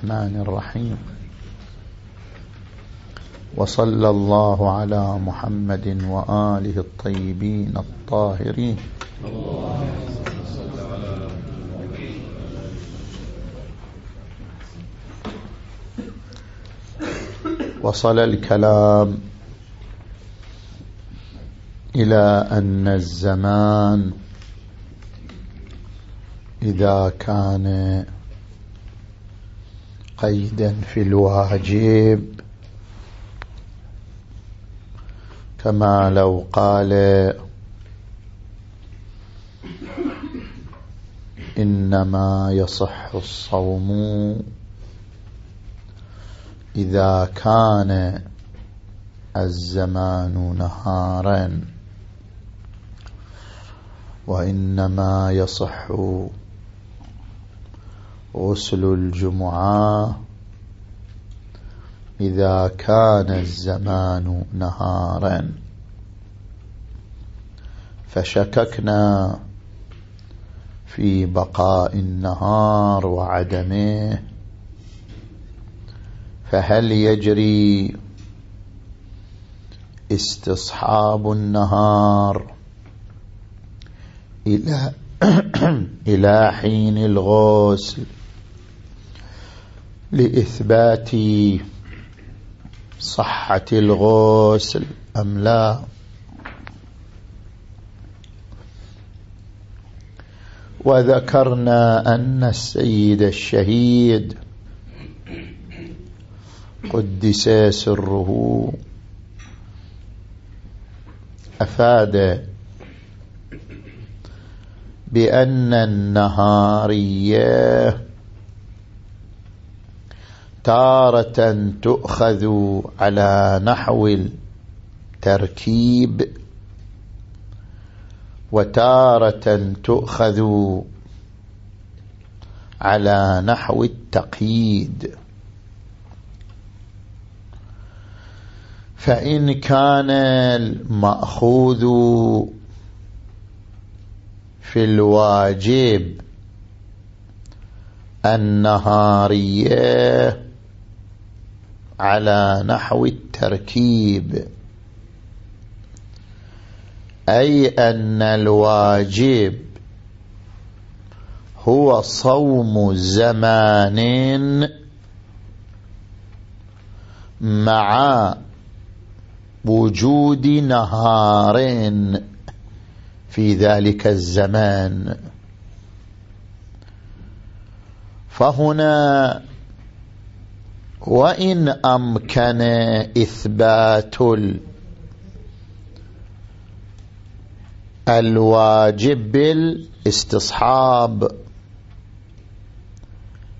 الرحمن الرحيم. وصلى الله على محمد وآله الطيبين الطاهرين. وصل الكلام إلى أن الزمان إذا كان قيدا في الواجب. كما لو قال إنما يصح الصوم إذا كان الزمان نهارا وإنما يصح غسل الجمعة. إذا كان الزمان نهارا. فشككنا في بقاء النهار وعدمه. فهل يجري استصحاب النهار إلى إلى حين الغسل؟ لإثبات صحة الغسل أم لا؟ وذكرنا أن السيد الشهيد قدس سره. أفاد بأن النهارية تارة تؤخذ على نحو التركيب وتارة تؤخذ على نحو التقييد. فإن كان المأخوذ في الواجب النهاريه على نحو التركيب. أي أن الواجب هو صوم زمان مع وجود نهار في ذلك الزمان. فهنا وإن أمكن إثبات الواجب بالاستصحاب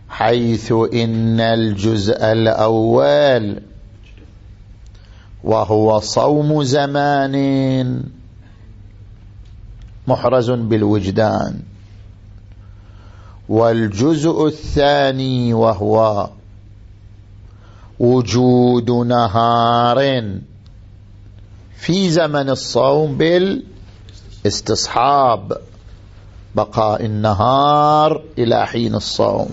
حيث إن الجزء الأول وهو صوم زمان محرز بالوجدان والجزء الثاني وهو وجود نهار. في زمن الصوم بالاستصحاب. بقاء النهار إلى حين الصوم.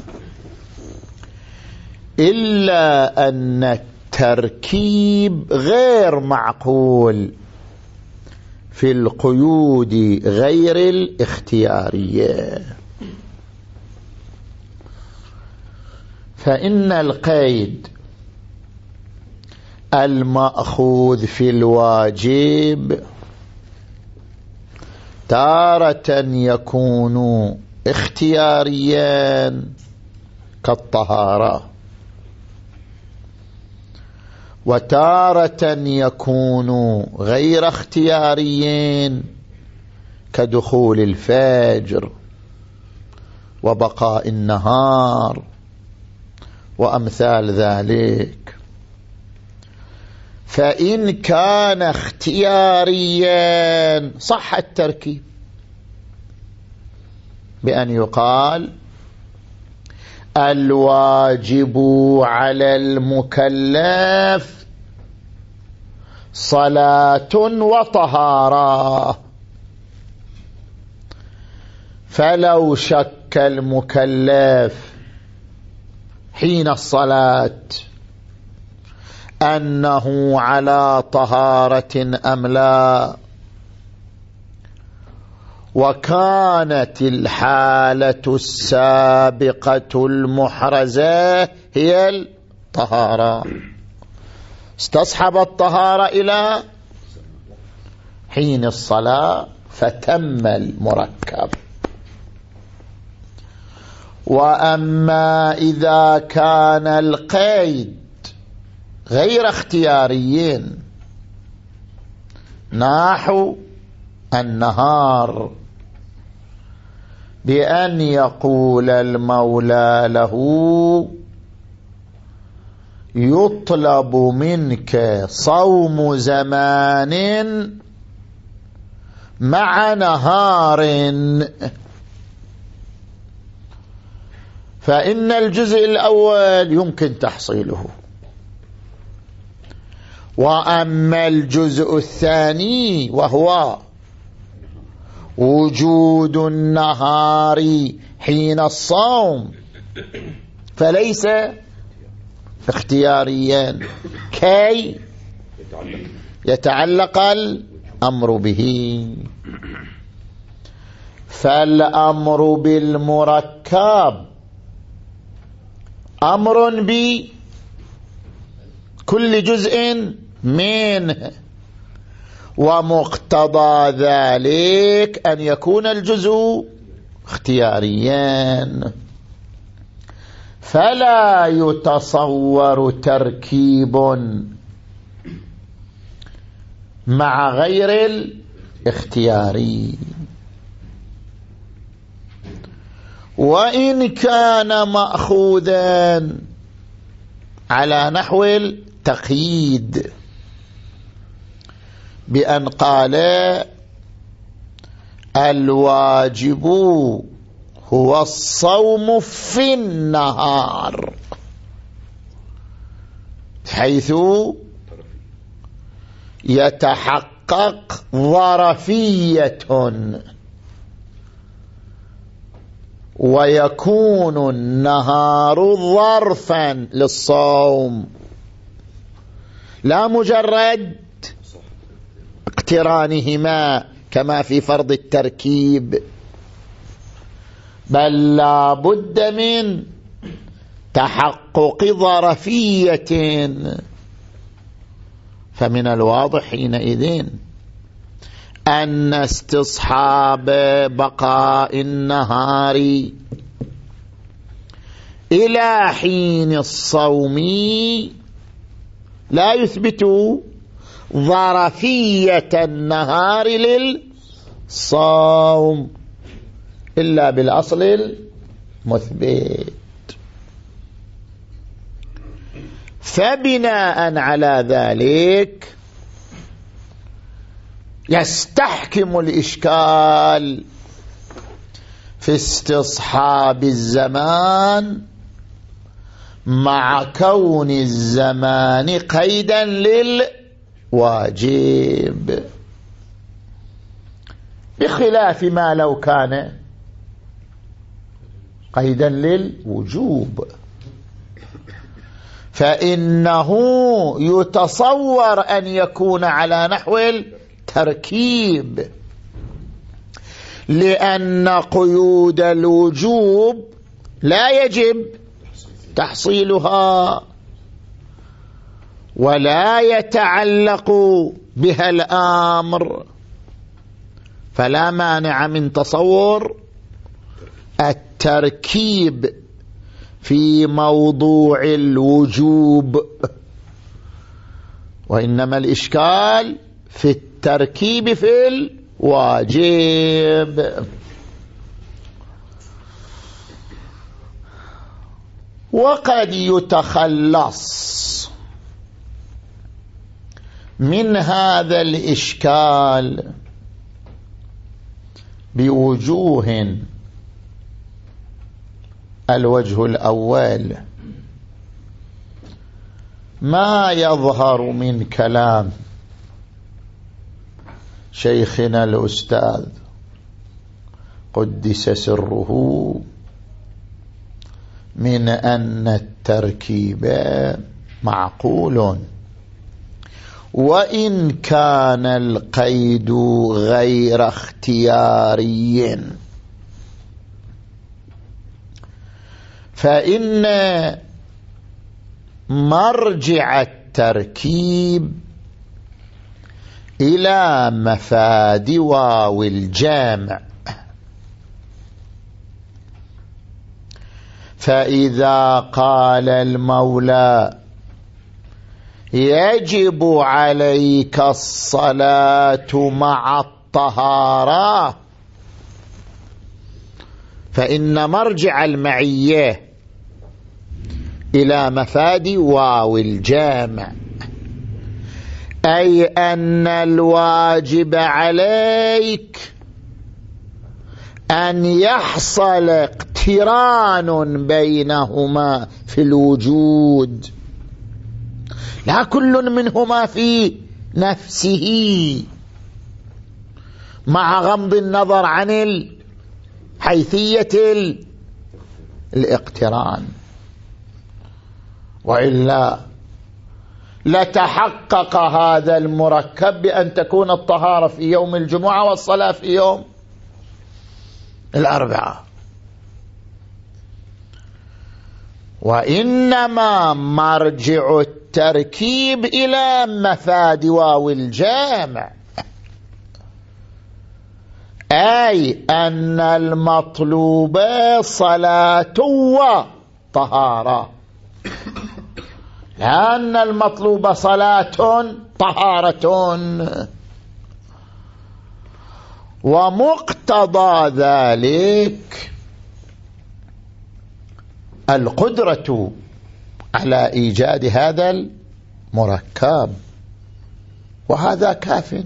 إلا أن التركيب غير معقول في القيود غير الاختيارية. فإن القيد المأخوذ في الواجب تارة يكون اختياريا كالطهارة. وتارة يكون غير اختياريين كدخول الفجر وبقاء النهار وأمثال ذلك. فإن كان اختياريا صح التركيب. بأن يقال الواجب على المكلف صلاة وطهارة. فلو شك المكلف حين الصلاة أنه على طهارة أم لا؟ وكانت الحالة السابقة المحرزة هي الطهارة. استصحب الطهارة إلى حين الصلاة فتم المركب. وأما إذا كان القيد غير اختياريين. ناحو النهار. بأن يقول المولى له يطلب منك صوم زمان مع نهار. فإن الجزء الأول يمكن تحصيله. وأما الجزء الثاني وهو وجود النهار حين الصوم. فليس اختياريا. كي يتعلق الأمر به. فالأمر بالمركب أمر بكل جزء منه. ومقتضى ذلك أن يكون الجزء اختياريا. فلا يتصور تركيب مع غير الاختياري. وإن كان مأخوذا على نحو التقييد. بأن قال الواجب هو الصوم في النهار. حيث يتحقق ظرفية. ويكون النهار ظرفا للصوم. لا مجرد اقترانهما كما في فرض التركيب. بل لا بد من تحقق ظرفية. فمن الواضح حينئذ أن استصحاب بقاء النهار إلى حين الصوم لا يثبت ظرفية النهار للصوم إلا بالأصل المثبت. فبناء على ذلك يستحكم الإشكال في استصحاب الزمان مع كون الزمان قيدا للواجب بخلاف ما لو كان قيدا للوجوب. فإنه يتصور أن يكون على نحو التركيب. لأن قيود الوجوب لا يجب تحصيلها. ولا يتعلق بها الأمر. فلا مانع من تصور التركيب في موضوع الوجوب وإنما الإشكال في التركيب في الواجب. وقد يتخلص من هذا الإشكال بوجوه الوجه الأول. ما يظهر من كلام شيخنا الأستاذ قدس سره من أن التركيب معقول. وإن كان القيد غير اختياري فإن مرجع التركيب إلى مفاد واو الجامع. فإذا قال المولى يجب عليك الصلاة مع الطهارة. فإن مرجع المعية إلى مفاد واو الجامع. أي أن الواجب عليك أن يحصل اقتران بينهما في الوجود. لا كل منهما في نفسه. مع غمض النظر عن حيثية الاقتران. وإلا لتحقق هذا المركب بأن تكون الطهارة في يوم الجمعة والصلاة في يوم الأربعة وإنما مرجع التركيب إلى مفاد واو الجامع. أي أن المطلوب صلاة وطهارة. لأن المطلوب صلاة طهارة. ومقتضى ذلك القدرة على إيجاد هذا المركب. وهذا كاف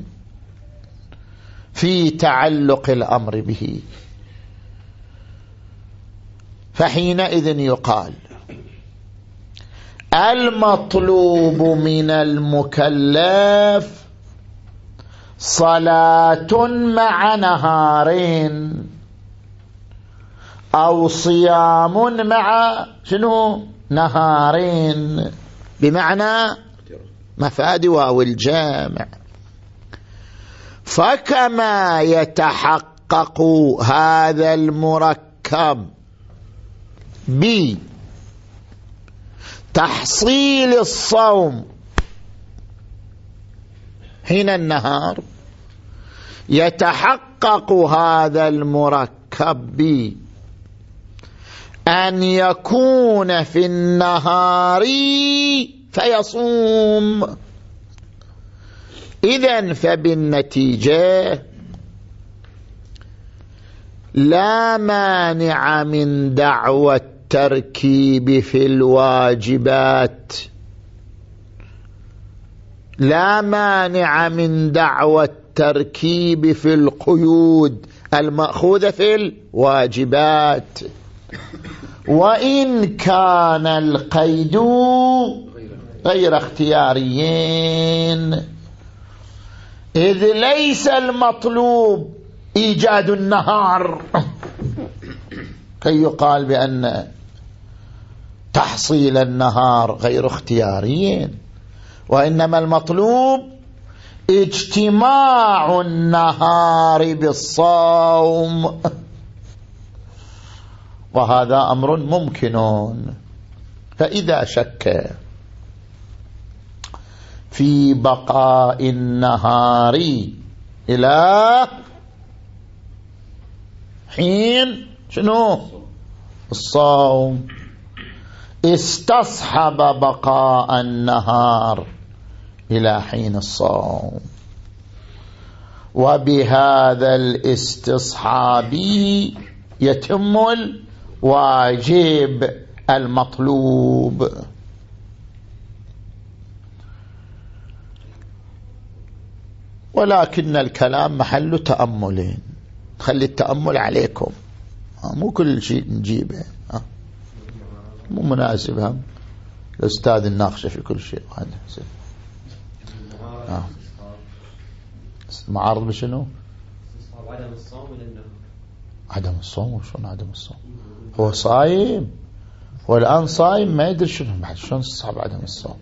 في تعلق الأمر به. فحينئذ يقال المطلوب من المكلف صلاة مع نهارين أو صيام مع شنو؟ نهارين. بمعنى مفاد واو الجامع. فكما يتحقق هذا المركب بتحصيل الصوم حين النهار يتحقق هذا المركب أن يكون في النهار فيصوم. إذا فبالنتيجة لا مانع من دعوى التركيب في الواجبات. لا مانع من دعوى التركيب في القيود المأخوذة في الواجبات. وإن كان القيد غير اختياريين. إذ ليس المطلوب إيجاد النهار. كي يقال بأن تحصيل النهار غير اختياريين. وإنما المطلوب اجتماع النهار بالصوم. وهذا أمر ممكن. فإذا شك في بقاء النهار إلى حين شنو؟ الصوم. استصحب بقاء النهار إلى حين الصوم. وبهذا الاستصحاب يتم الواجب المطلوب. ولكن الكلام محل تأمل. خلي التأمل عليكم. مو كل شيء نجيبه. مو مناسب. هم. الأستاذ الناقشة في كل شيء. هذا آه. معارض بشنو؟ عدم الصوم عدم الصوم. وشون عدم الصوم؟ هو صايم والآن صايم ما يدري شنو بعد شلون صعب عدم الصوم؟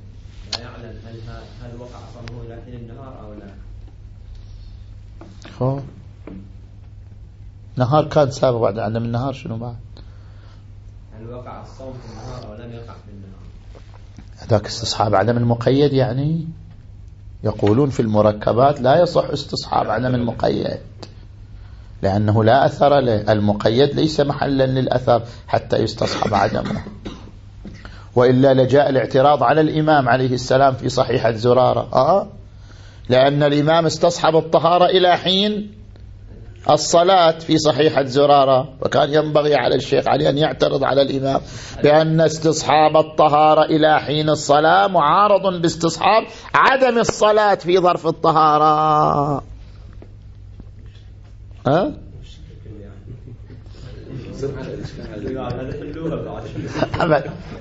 لا يعلم هل هل وقع صومه حين النهار أو لا. خو نهار كان سابق بعد عدم النهار شنو بعد؟ هل وقع الصوم في النهار أو لم يقع في النهار؟ هذاك استصحاب عدم المقيد يعني؟ يقولون في المركبات لا يصح استصحاب عدم المقيد. لأنه لا أثر له المقيد ليس محلا للأثر حتى يستصحب عدمه. وإلا لجاء الاعتراض على الإمام عليه السلام في صحيحة زرارة آه. لأن الإمام استصحب الطهارة إلى حين الصلاة في صحيحة زرارة وكان ينبغي على الشيخ علي أن يعترض على الإمام بأن استصحاب الطهارة إلى حين الصلاة معارض باستصحاب عدم الصلاة في ظرف الطهارة. ها؟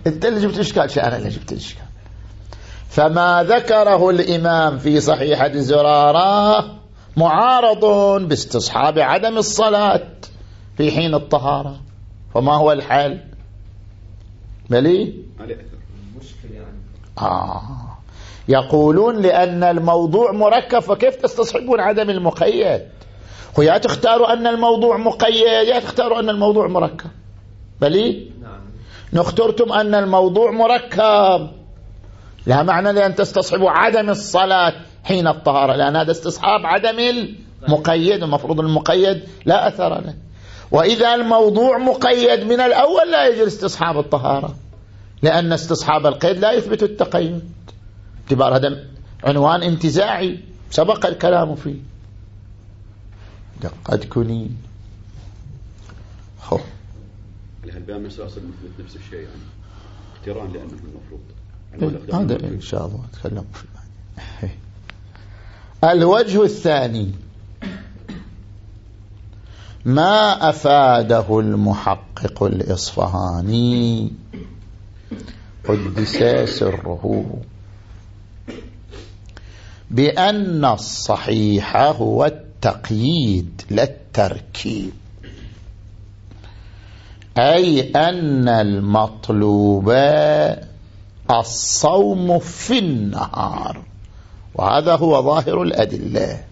أنت اللي جبت إشكال شيء أنا اللي جبت إشكال. فما ذكره الإمام في صحيحه زرارة معارض باستصحاب عدم الصلاة في حين الطهارة. فما هو الحل؟ بلي آه. يقولون لأن الموضوع مركب فكيف تستصحبون عدم المقيد ويا تختاروا أن الموضوع مقيد يا تختاروا أن الموضوع مركب. بلي؟ نعم. نخترتم أن الموضوع مركب. لا معنى لأن تستصحبوا عدم الصلاة حين الطهارة لأن هذا استصحاب عدم المقيد المفروض المقيد لا أثر له. وإذا الموضوع مقيد من الأول لا يجري استصحاب الطهارة لأن استصحاب القيد لا يثبت التقيد. اعتبار هذا عنوان انتزاعي سبق الكلام فيه. قد كني خو البيان من نفس الشيء يعني. اقتران لأنه المفروض. يعني هذا إن شاء الله نتكلم فيه الوجه الثاني. ما أفاده المحقق الإصفهاني. قدس سره. بأن الصحيح هو التقييد لا التركيب. أي أن المطلوب الصوم في النهار. وهذا هو ظاهر الأدلة.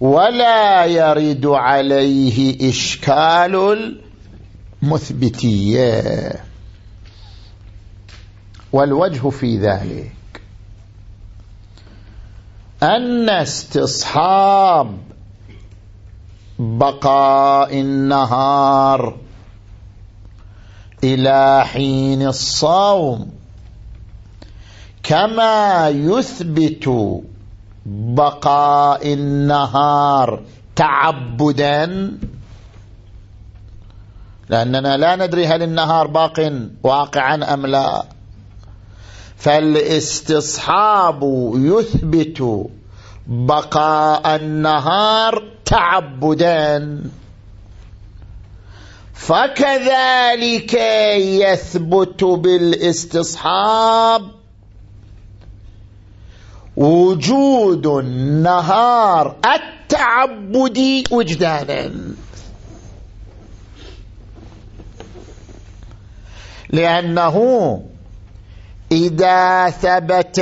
ولا يرد عليه إشكال المثبتية. والوجه في ذلك. أن استصحاب بقاء النهار إلى حين الصوم كما يثبت بقاء النهار تعبدا. لأننا لا ندري هل النهار باق واقعا أم لا. فالاستصحاب يثبت بقاء النهار تعبدا. فكذلك يثبت بالاستصحاب وجود النهار التعبدي وجدانا. لأنه إذا ثبت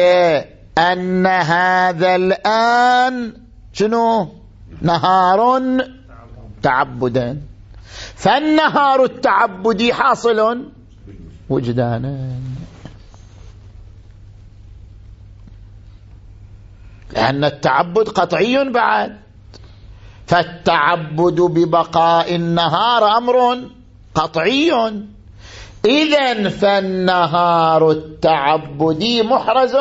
أن هذا الآن شنو؟ نهار تعبدا فالنهار التعبدي حاصل وجدانا. لأن التعبد قطعي بعد. فالتعبد ببقاء النهار أمر قطعي. إذا فالنهار التعبدي محرز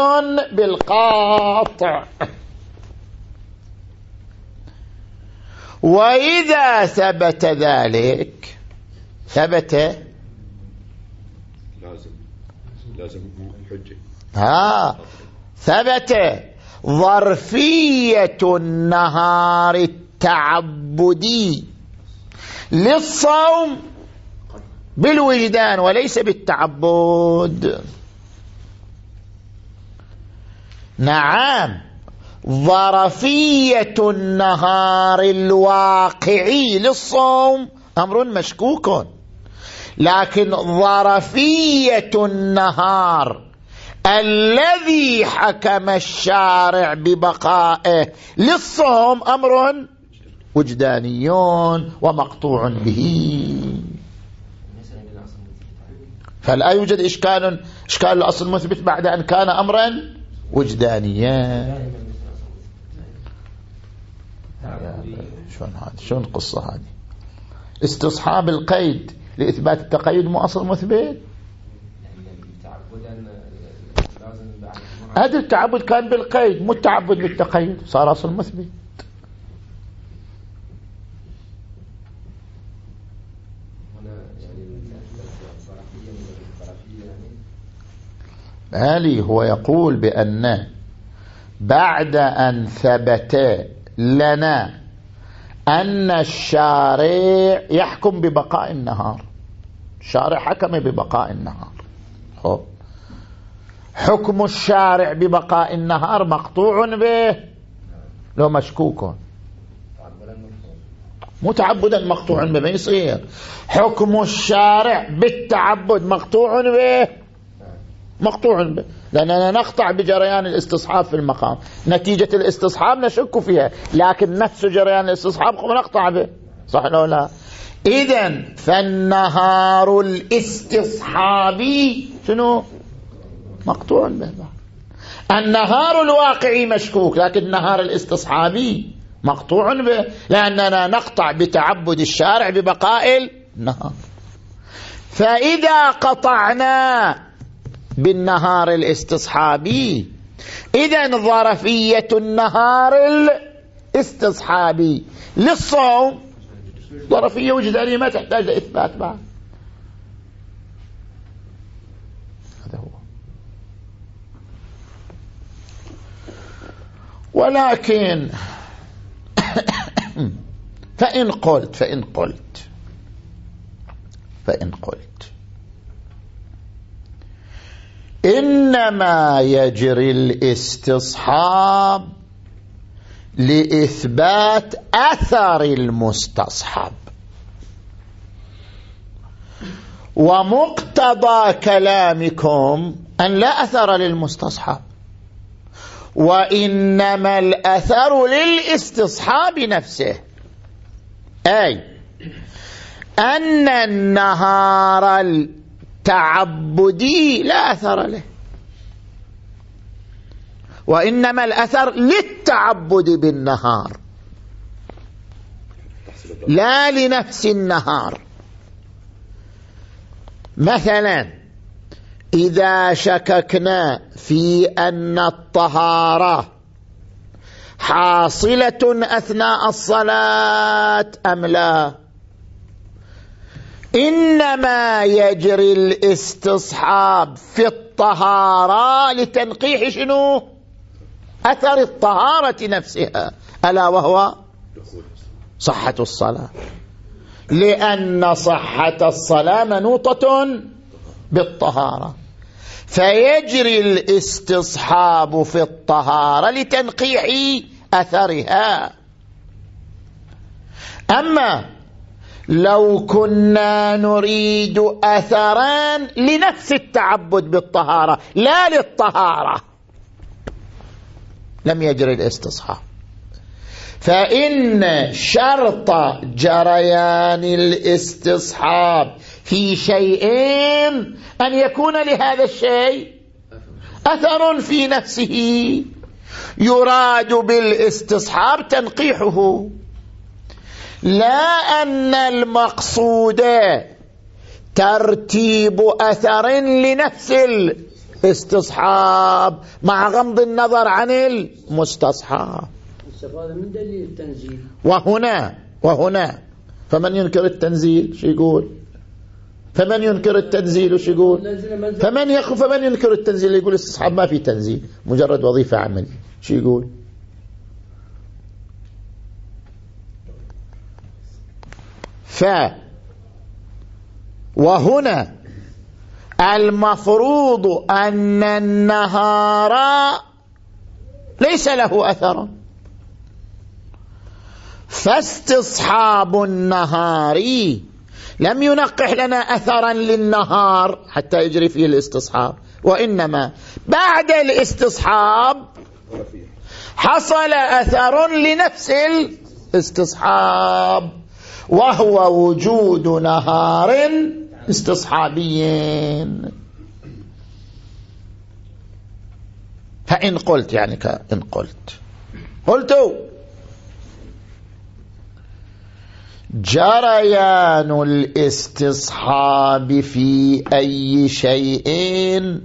بالقاطع. وإذا ثبت ذلك ثبت لازم لازم حجة. ها ثبت ظرفية النهار التعبدي للصوم. بالوجدان وليس بالتعبد. نعم. ظرفية النهار الواقعي للصوم أمر مشكوك. لكن ظرفية النهار الذي حكم الشارع ببقائه للصوم أمر وجداني ومقطوع به. فلا يوجد إشكال إشكال الأصل مثبت بعد أن كان أمرا وجدانيا؟ شلون هذا شلون القصة هذه؟ استصحاب القيد لإثبات التقيد مو أصل مثبت؟ هذا التعبد كان بالقيد مو التعبد بالتقيد صار أصل مثبت. بالي هو يقول بأن بعد أن ثبت لنا أن الشارع يحكم ببقاء النهار؟ الشارع حكم ببقاء النهار. خب. حكم الشارع ببقاء النهار مقطوع به؟ لو مشكوك. متعبدا مقطوع به ما يصير. حكم الشارع بالتعبد مقطوع به؟ مقطوع به لأننا نقطع بجريان الاستصحاب في المقام. نتيجة الاستصحاب نشك فيها لكن نفس جريان الاستصحاب نقطع به. صح لو لا؟ إذا فالنهار الاستصحابي شنو؟ مقطوع به. النهار الواقعي مشكوك لكن النهار الاستصحابي مقطوع به لأننا نقطع بتعبد الشارع ببقاء النهار. فإذا قطعنا بالنهار الاستصحابي. إذا ظرفية النهار الاستصحابي. للصوم ظرفية وجدانية ما تحتاج لإثبات بعد. هذا هو. ولكن فإن قلت فإن قلت فإن قلت. إنما يجري الاستصحاب لإثبات أثر المستصحب. ومقتضى كلامكم أن لا أثر للمستصحب وإنما الأثر للاستصحاب نفسه. أي أن النهار التعبدي لا أثر له. وإنما الأثر للتعبد بالنهار. لا لنفس النهار. مثلا إذا شككنا في أن الطهارة حاصلة أثناء الصلاة أم لا؟ إنما يجري الاستصحاب في الطهارة لتنقيح شنو؟ أثر الطهارة نفسها ألا وهو؟ صحة الصلاة. لأن صحة الصلاة منوطة بالطهارة. فيجري الاستصحاب في الطهارة لتنقيح أثرها. أما لو كنا نريد أثرا لنفس التعبد بالطهارة لا للطهارة. لم يجري الاستصحاب. فإن شرط جريان الاستصحاب في شيئين أن يكون لهذا الشيء أثر في نفسه. يراد بالاستصحاب تنقيحه. لا أن المقصود ترتيب أثر لنفس الاستصحاب مع غمض النظر عن المستصحاب. من دليل التنزيل. وهنا وهنا فمن ينكر التنزيل شو يقول؟ فمن ينكر التنزيل وش يقول؟ فمن يخف فمن ينكر التنزيل يقول استصحاب ما في تنزيل مجرد وظيفة عملية شو يقول؟ ف. وهنا المفروض أن النهار ليس له أثر. فاستصحاب النهار لم ينقح لنا أثرا للنهار حتى يجري فيه الاستصحاب وإنما بعد الاستصحاب حصل أثر لنفس الاستصحاب. وهو وجود نهار استصحابي فإن قلت يعني كإن قلت. قلت جريان الاستصحاب في أي شيء.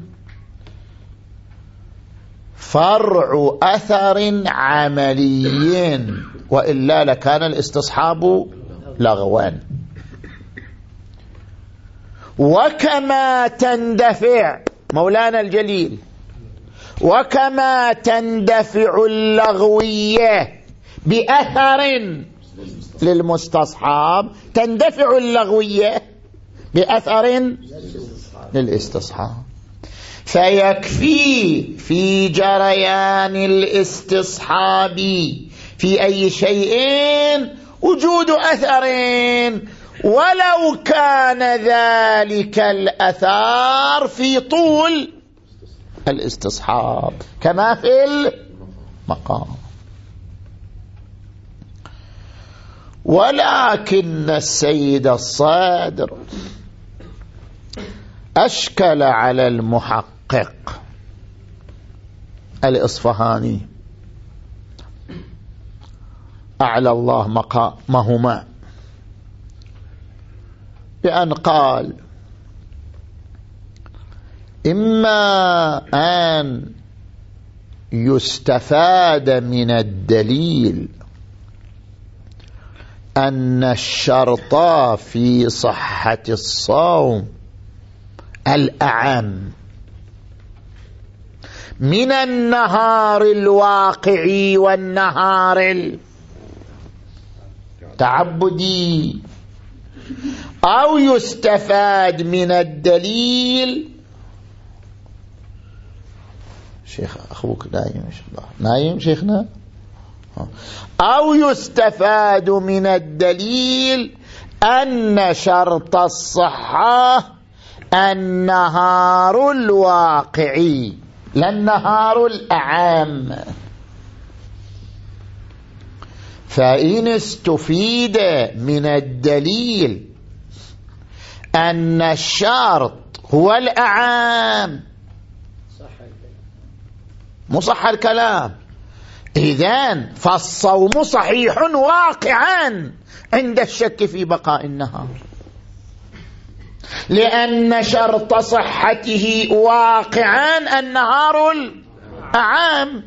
فرع أثر عملي. وإلا لكان الاستصحاب لغوا وكما تندفع مولانا الجليل وكما تندفع اللغوية بأثر للمستصحاب تندفع اللغوية بأثر للاستصحاب. فيكفي في جريان الاستصحاب في أي شيء وجود أثر ولو كان ذلك الأثار في طول الاستصحاب كما في المقام. ولكن السيد الصادر أشكل على المحقق الإصفهاني. أعلى الله مقامهما. بأن قال إما أن يستفاد من الدليل أن الشرط في صحة الصوم الأعم من النهار الواقعي والنهار التعبدي أو يستفاد من الدليل. شيخ أخوك نايم إن شاء الله. نايم شيخنا؟ أو يستفاد من الدليل أن شرط الصحة النهار الواقعي لا النهار الأعام فإن استفيد من الدليل أن الشرط هو الأعام. مصح الكلام. إذن فالصوم صحيح واقعا عند الشك في بقاء النهار. لأن شرط صحته واقعا النهار الأعام.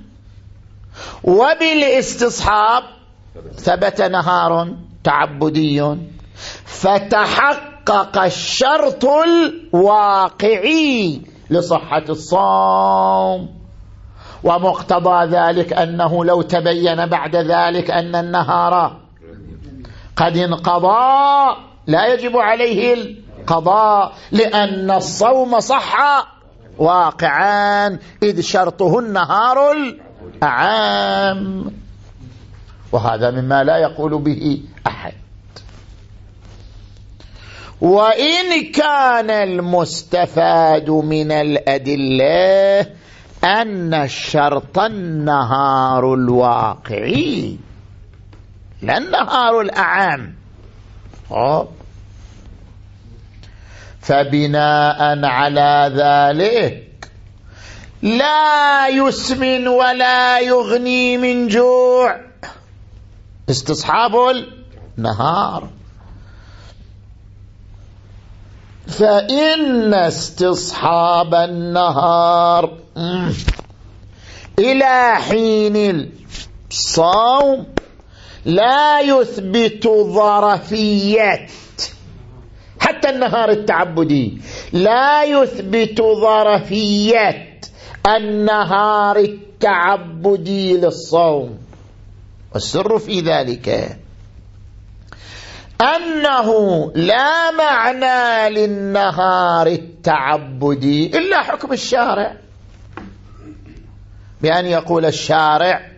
وبالاستصحاب ثبت نهار تعبدي. فتحقق الشرط الواقعي لصحة الصوم. ومقتضى ذلك أنه لو تبين بعد ذلك أن النهار قد انقضى لا يجب عليه القضاء لأن الصوم صح واقعا إذ شرطه النهار الأعام. وهذا مما لا يقول به أحد. وإن كان المستفاد من الأدلة أن الشرط النهار الواقعي لا النهار الأعام فبناء على ذلك لا يسمن ولا يغني من جوع. استصحاب النهار. فإن استصحاب النهار إلى حين الصوم لا يثبت ظرفية. حتى النهار التعبدي لا يثبت ظرفية النهار التعبدي للصوم. والسر في ذلك أنه لا معنى للنهار التعبدي إلا حكم الشارع. بأن يقول الشارع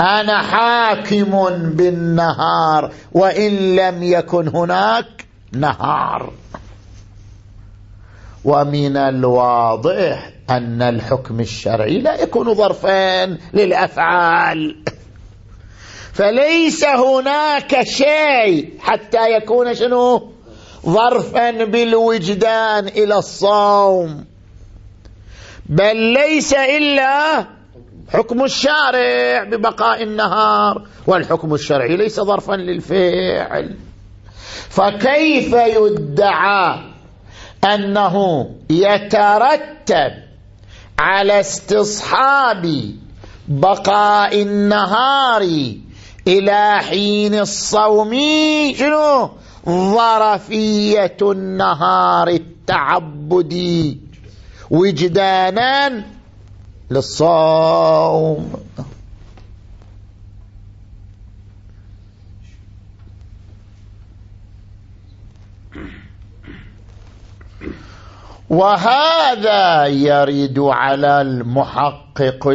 أنا حاكم بالنهار وإن لم يكن هناك نهار. ومن الواضح أن الحكم الشرعي لا يكون ظرفين للأفعال. فليس هناك شيء حتى يكون شنو؟ ظرفا بالوجدان إلى الصوم. بل ليس إلا حكم الشارع ببقاء النهار والحكم الشرعي ليس ظرفا للفعل. فكيف يدعى أنه يترتب على استصحاب بقاء النهار إلى حين الصوم شنو؟ ظرفية النهار التعبدي وجدانا للصوم. وهذا يرد على المحقق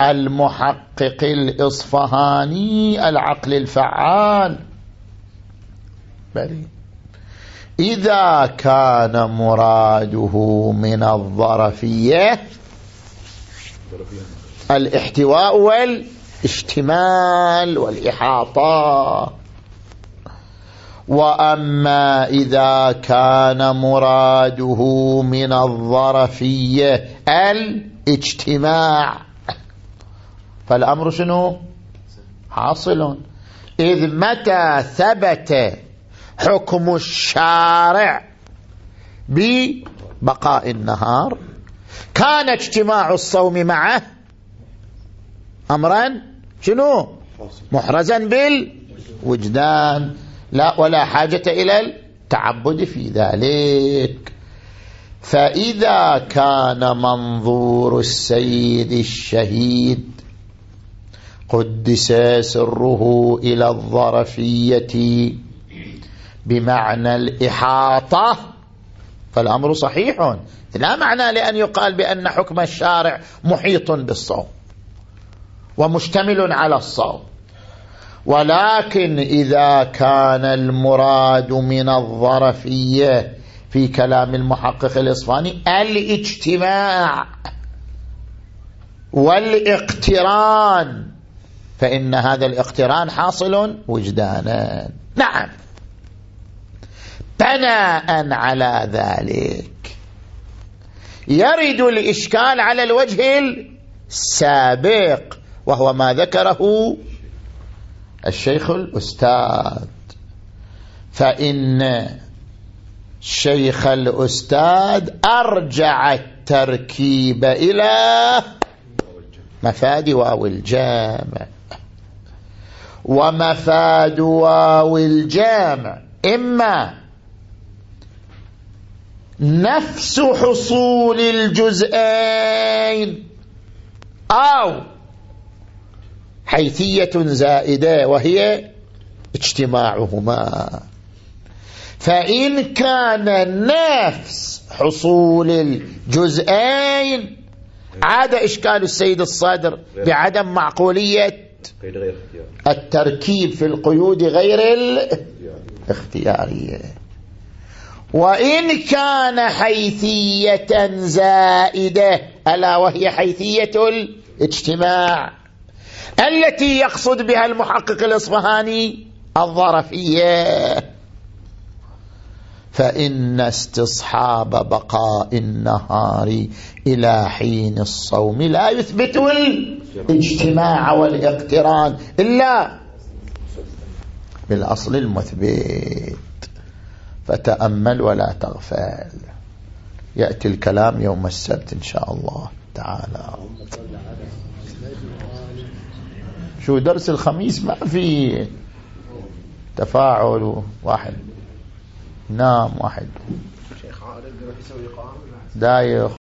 المحقق الإصفهاني العقل الفعال. بلي. إذا كان مراده من الظرفية الاحتواء والإشتمال والإحاطة. وأما إذا كان مراده من الظرفية الاجتماع فالأمر شنو؟ حاصل. إذ متى ثبت حكم الشارع ببقاء النهار؟ كان اجتماع الصوم معه أمرا شنو؟ محرزا بالوجدان. لا ولا حاجة إلى التعبد في ذلك. فإذا كان منظور السيد الشهيد قدس سره إلى الظرفية بمعنى الإحاطة فالأمر صحيح. لا معنى لأن يقال بأن حكم الشارع محيط بالصوم ومشتمل على الصوم. ولكن إذا كان المراد من الظرفية في كلام المحقق الإصفاني الاجتماع والاقتران فإن هذا الاقتران حاصل وجدانا. نعم. بناء على ذلك يرد الإشكال على الوجه السابق وهو ما ذكره الشيخ الأستاذ. فإن شيخ الأستاذ أرجع التركيب إلى مفاد واو الجامع. ومفاد واو الجامع. إما نفس حصول الجزئين أو حيثية زائدة وهي اجتماعهما. فإن كان نفس حصول الجزئين عاد إشكال السيد الصادر بعدم معقولية التركيب في القيود غير الاختيارية وإن كان حيثية زائدة ألا وهي حيثية الاجتماع. التي يقصد بها المحقق الإصفهاني الظرفية. فإن استصحاب بقاء النهار إلى حين الصوم لا يثبت الاجتماع والاقتران إلا بالأصل المثبت. فتأمل ولا تغفل. يأتي الكلام يوم السبت إن شاء الله تعالى. شو درس الخميس ما في تفاعل واحد. نام واحد. دايخ.